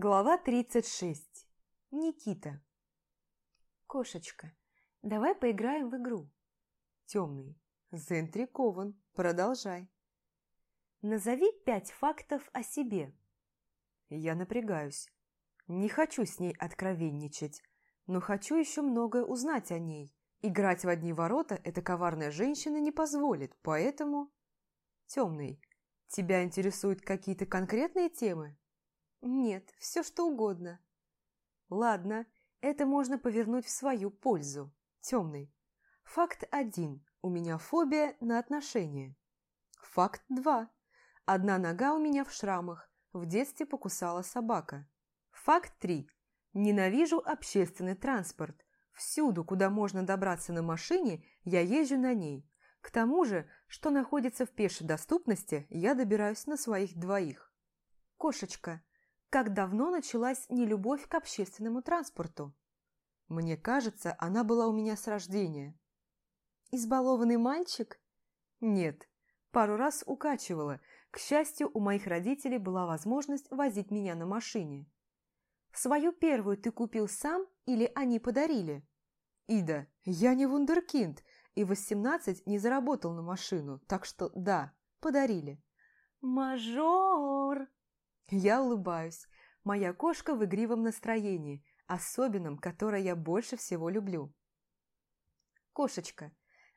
Глава 36. Никита. Кошечка, давай поиграем в игру. Темный. Заинтригован. Продолжай. Назови пять фактов о себе. Я напрягаюсь. Не хочу с ней откровенничать, но хочу еще многое узнать о ней. Играть в одни ворота эта коварная женщина не позволит, поэтому... Темный. Тебя интересуют какие-то конкретные темы? Нет, все что угодно. Ладно, это можно повернуть в свою пользу. Темный. Факт один. У меня фобия на отношения. Факт два. Одна нога у меня в шрамах. В детстве покусала собака. Факт три. Ненавижу общественный транспорт. Всюду, куда можно добраться на машине, я езжу на ней. К тому же, что находится в пешей доступности, я добираюсь на своих двоих. Кошечка, как давно началась нелюбовь к общественному транспорту? Мне кажется, она была у меня с рождения. Избалованный мальчик? Нет, пару раз укачивала. К счастью, у моих родителей была возможность возить меня на машине. Свою первую ты купил сам или они подарили? Ида, я не вундеркинд и в 18 не заработал на машину, так что да, подарили. Мажор! Я улыбаюсь. Моя кошка в игривом настроении, особенном, которое я больше всего люблю. Кошечка,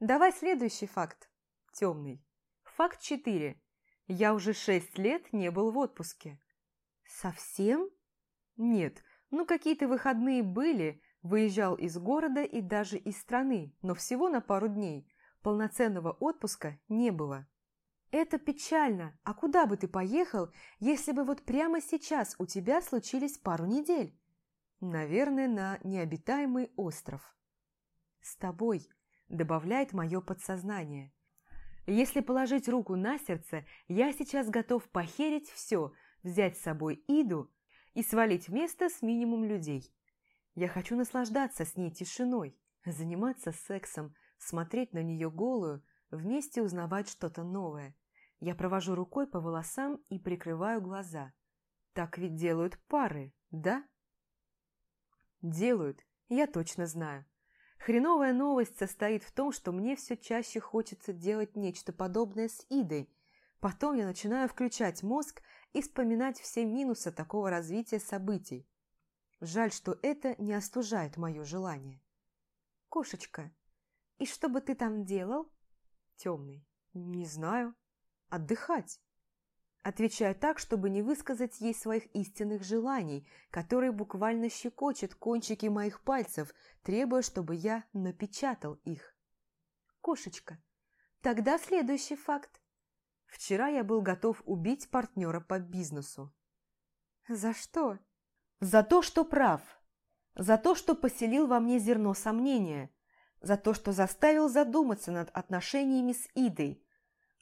давай следующий факт. Темный. Факт 4. Я уже шесть лет не был в отпуске. Совсем? Нет, ну какие-то выходные были, выезжал из города и даже из страны, но всего на пару дней. Полноценного отпуска не было. Это печально. А куда бы ты поехал, если бы вот прямо сейчас у тебя случились пару недель? Наверное, на необитаемый остров. С тобой, добавляет мое подсознание. Если положить руку на сердце, я сейчас готов похерить все, взять с собой Иду и свалить место с минимум людей. Я хочу наслаждаться с ней тишиной, заниматься сексом, смотреть на нее голую, вместе узнавать что-то новое. Я провожу рукой по волосам и прикрываю глаза. Так ведь делают пары, да? Делают, я точно знаю. Хреновая новость состоит в том, что мне все чаще хочется делать нечто подобное с Идой. Потом я начинаю включать мозг и вспоминать все минусы такого развития событий. Жаль, что это не остужает мое желание. Кошечка, и что бы ты там делал? Темный. Не знаю. Отдыхать. Отвечаю так, чтобы не высказать ей своих истинных желаний, которые буквально щекочут кончики моих пальцев, требуя, чтобы я напечатал их. Кошечка. Тогда следующий факт. Вчера я был готов убить партнера по бизнесу. За что? За то, что прав. За то, что поселил во мне зерно сомнения. За то, что заставил задуматься над отношениями с Идой.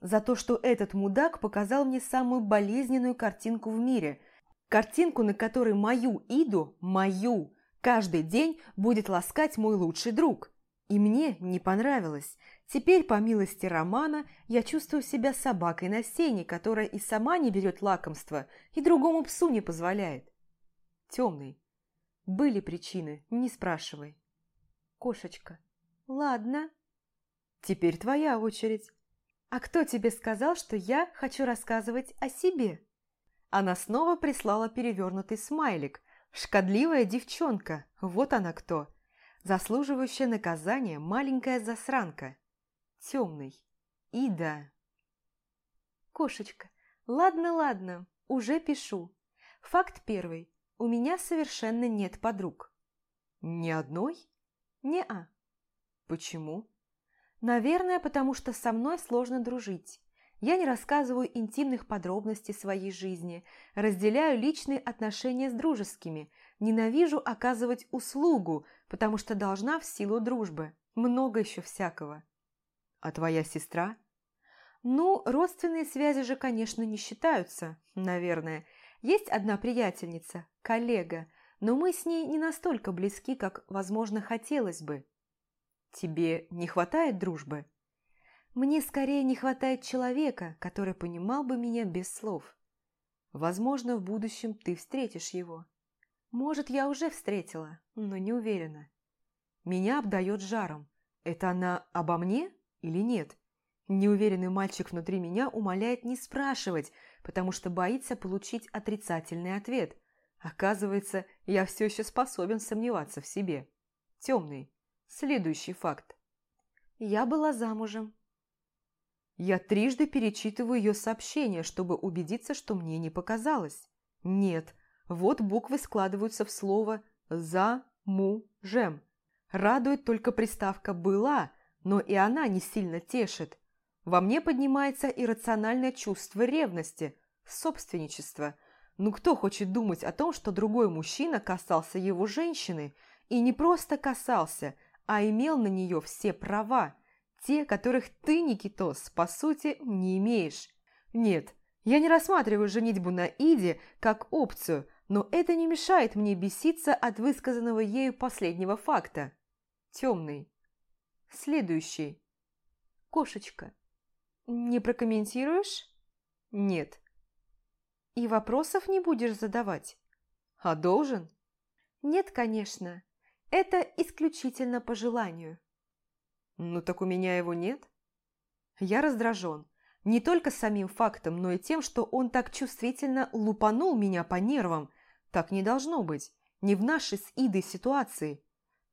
За то, что этот мудак показал мне самую болезненную картинку в мире. Картинку, на которой мою Иду, мою, каждый день будет ласкать мой лучший друг. И мне не понравилось. Теперь, по милости Романа, я чувствую себя собакой на сене, которая и сама не берет лакомства, и другому псу не позволяет. Темный. Были причины, не спрашивай. Кошечка. Ладно. Теперь твоя очередь. А кто тебе сказал, что я хочу рассказывать о себе? Она снова прислала перевернутый смайлик. Шкодливая девчонка, вот она кто. Заслуживающая наказания маленькая засранка. Темный. Ида. Кошечка. Ладно, ладно, уже пишу. Факт первый. У меня совершенно нет подруг. Ни одной? Не-а. Почему? Наверное, потому что со мной сложно дружить. Я не рассказываю интимных подробностей своей жизни, разделяю личные отношения с дружескими, ненавижу оказывать услугу, потому что должна в силу дружбы. Много еще всякого. А твоя сестра? Ну, родственные связи же, конечно, не считаются, наверное. Есть одна приятельница, коллега, но мы с ней не настолько близки, как, возможно, хотелось бы. Тебе не хватает дружбы? Мне скорее не хватает человека, который понимал бы меня без слов. Возможно, в будущем ты встретишь его. Может, я уже встретила, но не уверена. Меня обдает жаром. Это она обо мне или нет? Неуверенный мальчик внутри меня умоляет не спрашивать, потому что боится получить отрицательный ответ. Оказывается, я все еще способен сомневаться в себе. Темный. Следующий факт. Я была замужем. Я трижды перечитываю ее сообщение, чтобы убедиться, что мне не показалось. Нет, вот буквы складываются в слово «за-му-жем». Радует только приставка «была», но и она не сильно тешит. Во мне поднимается иррациональное чувство ревности, собственничества. Ну кто хочет думать о том, что другой мужчина касался его женщины, и не просто касался, а имел на нее все права, те, которых ты, Никитос, по сути, не имеешь. Нет, я не рассматриваю женитьбу на Иде как опцию, но это не мешает мне беситься от высказанного ею последнего факта. Темный. Следующий. Кошечка. Не прокомментируешь? Нет. И вопросов не будешь задавать? А должен? Нет, конечно. Это исключительно по желанию. Ну так у меня его нет. Я раздражен. Не только самим фактом, но и тем, что он так чувствительно лупанул меня по нервам. Так не должно быть. Не в нашей с Идой ситуации.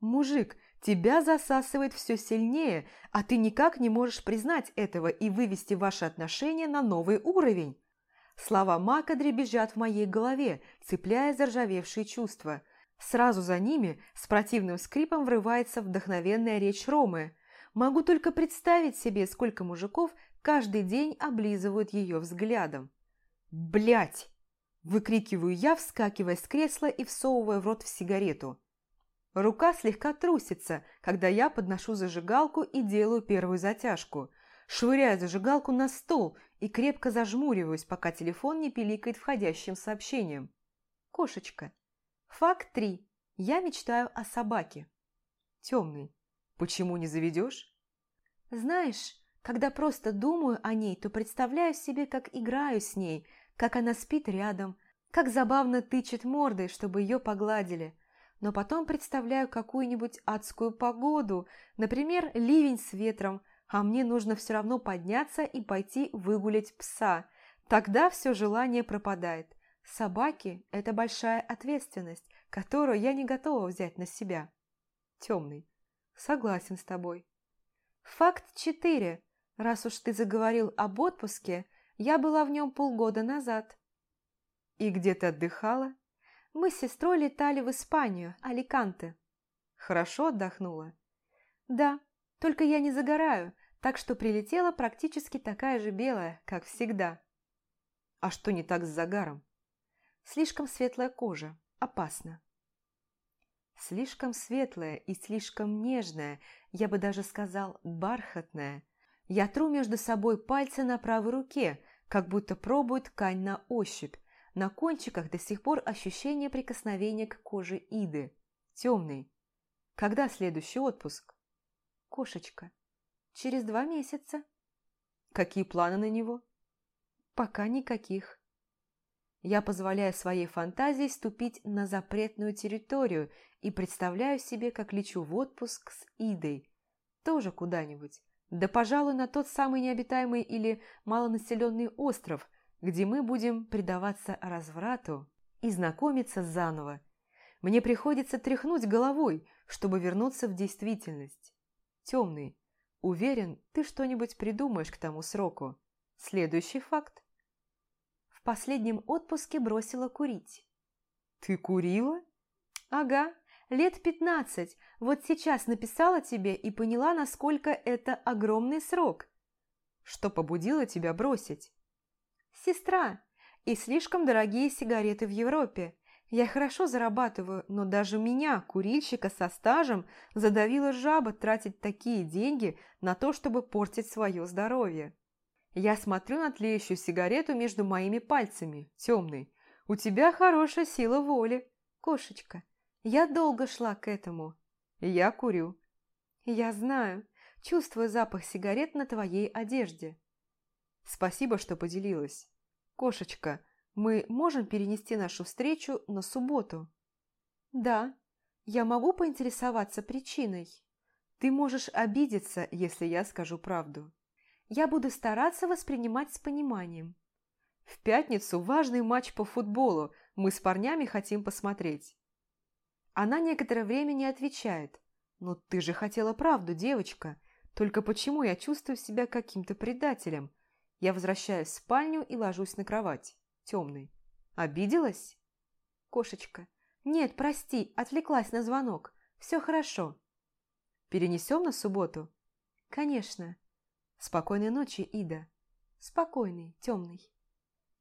Мужик, тебя засасывает все сильнее, а ты никак не можешь признать этого и вывести ваши отношения на новый уровень. Слова Мака дребезжат в моей голове, цепляя заржавевшие чувства. Сразу за ними с противным скрипом врывается вдохновенная речь Ромы. Могу только представить себе, сколько мужиков каждый день облизывают ее взглядом. Блять! Выкрикиваю я, вскакивая с кресла и всовывая в рот в сигарету. Рука слегка трусится, когда я подношу зажигалку и делаю первую затяжку. Швыряю зажигалку на стол и крепко зажмуриваюсь, пока телефон не пиликает входящим сообщением. Кошечка. Факт 3. Я мечтаю о собаке. Темный. Почему не заведешь? Знаешь, когда просто думаю о ней, то представляю себе, как играю с ней, как она спит рядом, как забавно тычет мордой, чтобы ее погладили. Но потом представляю какую-нибудь адскую погоду, например, ливень с ветром, а мне нужно все равно подняться и пойти выгулять пса. Тогда все желание пропадает. Собаки – это большая ответственность, которую я не готова взять на себя. Темный. Согласен с тобой. Факт 4. Раз уж ты заговорил об отпуске, я была в нем полгода назад. И где ты отдыхала? Мы с сестрой летали в Испанию, Аликанте. Хорошо отдохнула? Да, только я не загораю, так что прилетела практически такая же белая, как всегда. А что не так с загаром? Слишком светлая кожа. Опасно. Слишком светлая и слишком нежная, я бы даже сказал, бархатная. Я тру между собой пальцы на правой руке, как будто пробую ткань на ощупь. На кончиках до сих пор ощущение прикосновения к коже Иды. Темный. Когда следующий отпуск? Кошечка. Через два месяца. Какие планы на него? Пока никаких. Я позволяю своей фантазии ступить на запретную территорию и представляю себе, как лечу в отпуск с Идой. Тоже куда-нибудь. Да, пожалуй, на тот самый необитаемый или малонаселенный остров, где мы будем предаваться разврату и знакомиться заново. Мне приходится тряхнуть головой, чтобы вернуться в действительность. Темный. Уверен, ты что-нибудь придумаешь к тому сроку. Следующий факт последнем отпуске бросила курить. «Ты курила?» «Ага, лет пятнадцать. Вот сейчас написала тебе и поняла, насколько это огромный срок». «Что побудило тебя бросить?» «Сестра. И слишком дорогие сигареты в Европе. Я хорошо зарабатываю, но даже меня, курильщика со стажем, задавила жаба тратить такие деньги на то, чтобы портить свое здоровье. Я смотрю на тлеющую сигарету между моими пальцами, темный. У тебя хорошая сила воли, кошечка. Я долго шла к этому. Я курю. Я знаю. Чувствую запах сигарет на твоей одежде. Спасибо, что поделилась. Кошечка, Мы можем перенести нашу встречу на субботу? Да, я могу поинтересоваться причиной. Ты можешь обидеться, если я скажу правду. Я буду стараться воспринимать с пониманием. В пятницу важный матч по футболу, мы с парнями хотим посмотреть. Она некоторое время не отвечает. «Ну ты же хотела правду, девочка. Только почему я чувствую себя каким-то предателем?» Я возвращаюсь в спальню и ложусь на кровать темный. Обиделась? Кошечка. Нет, прости, отвлеклась на звонок. Все хорошо. Перенесем на субботу? Конечно. Спокойной ночи, Ида. Спокойный, темный.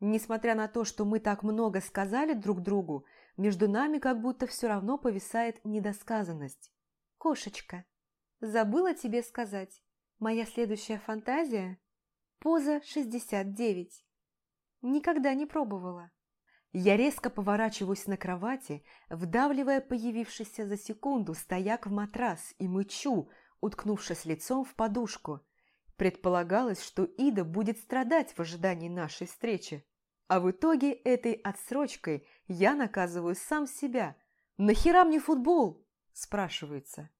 Несмотря на то, что мы так много сказали друг другу, между нами как будто все равно повисает недосказанность. Кошечка, забыла тебе сказать. Моя следующая фантазия – поза 69. Никогда не пробовала. Я резко поворачиваюсь на кровати, вдавливая появившийся за секунду стояк в матрас и мычу, уткнувшись лицом в подушку. Предполагалось, что Ида будет страдать в ожидании нашей встречи. А в итоге этой отсрочкой я наказываю сам себя. «Нахера мне футбол?» – спрашивается.